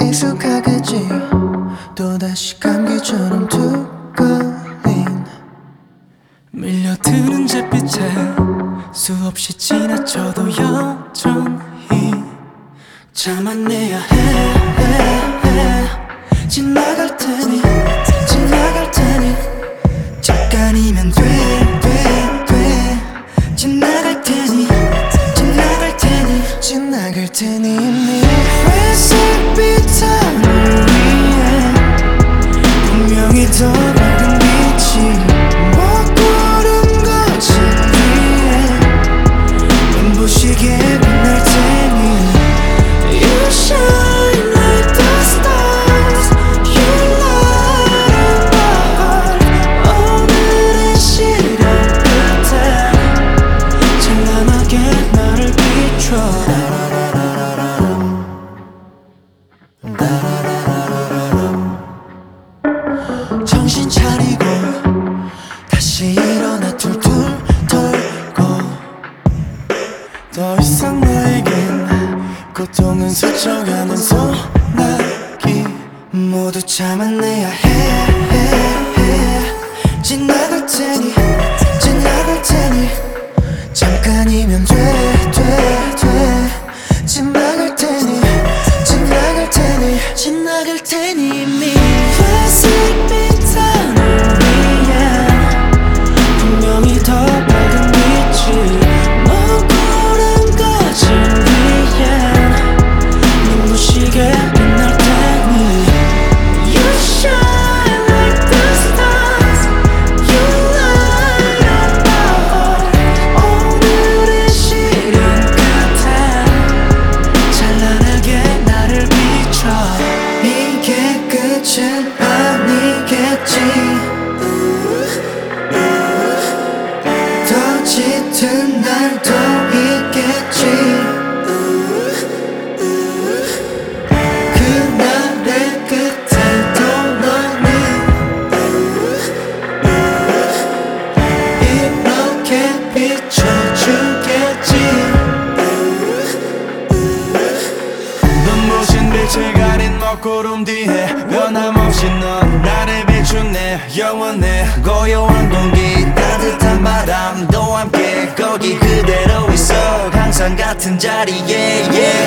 익숙하겠지? 또다시 감기처럼 두꺼인 밀려드는 잿빛에 수없이 지나쳐도 여전히 참아내야. 해. 지나갈 테니 지나갈 테니. 잠깐이면 돼, 돼, 지나갈 테니 이미 회색빛 하늘 위에 분명히 더 고통은 스쳐가는 소나기 모두 참아내야 해, 해, 해. 지나갈 테니 날도 있겠지. 그날의 끝에도 너는 이렇게 비춰주겠지. 눈부신 빛을 가린 먹구름 뒤에 변함없이 넌 나를 비추네 영원해 고요한 공기 같은 자리에 yeah.